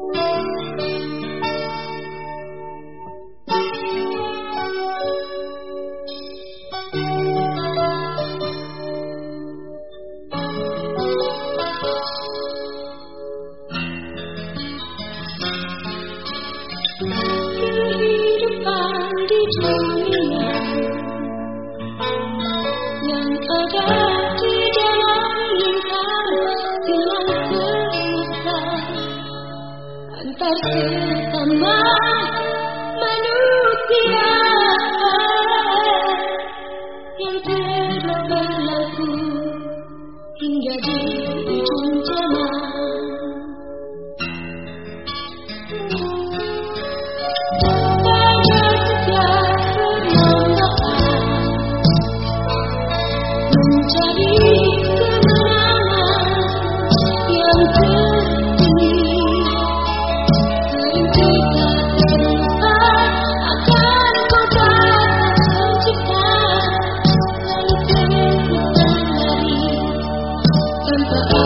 Sesama manusia Santa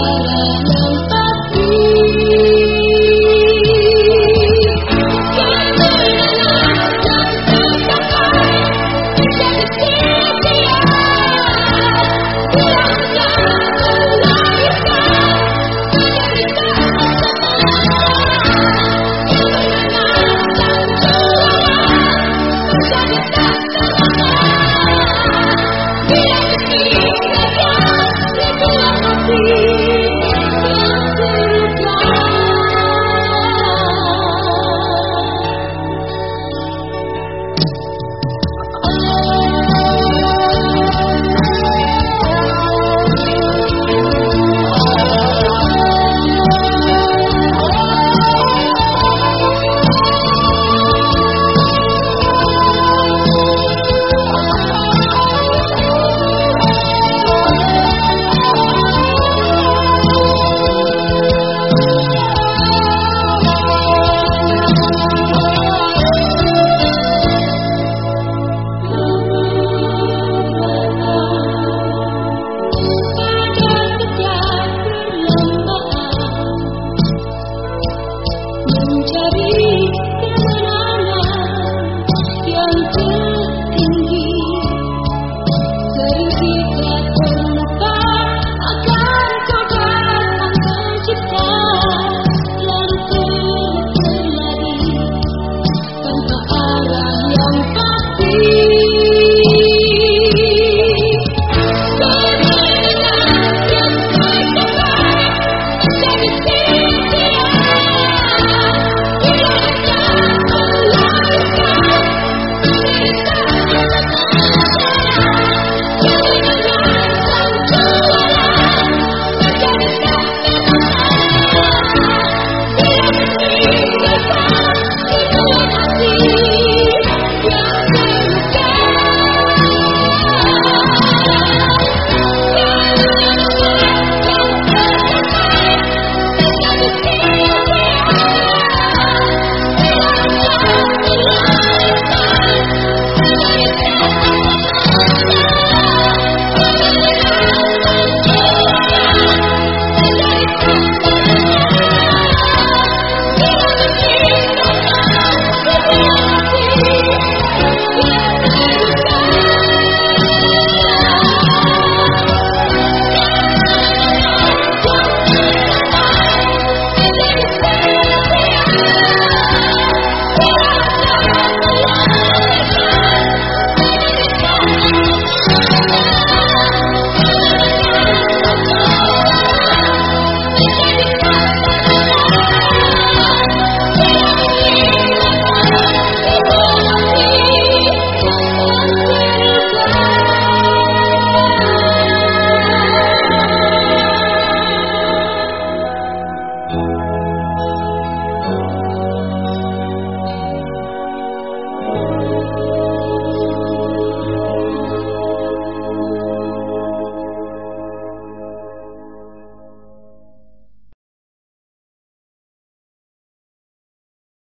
be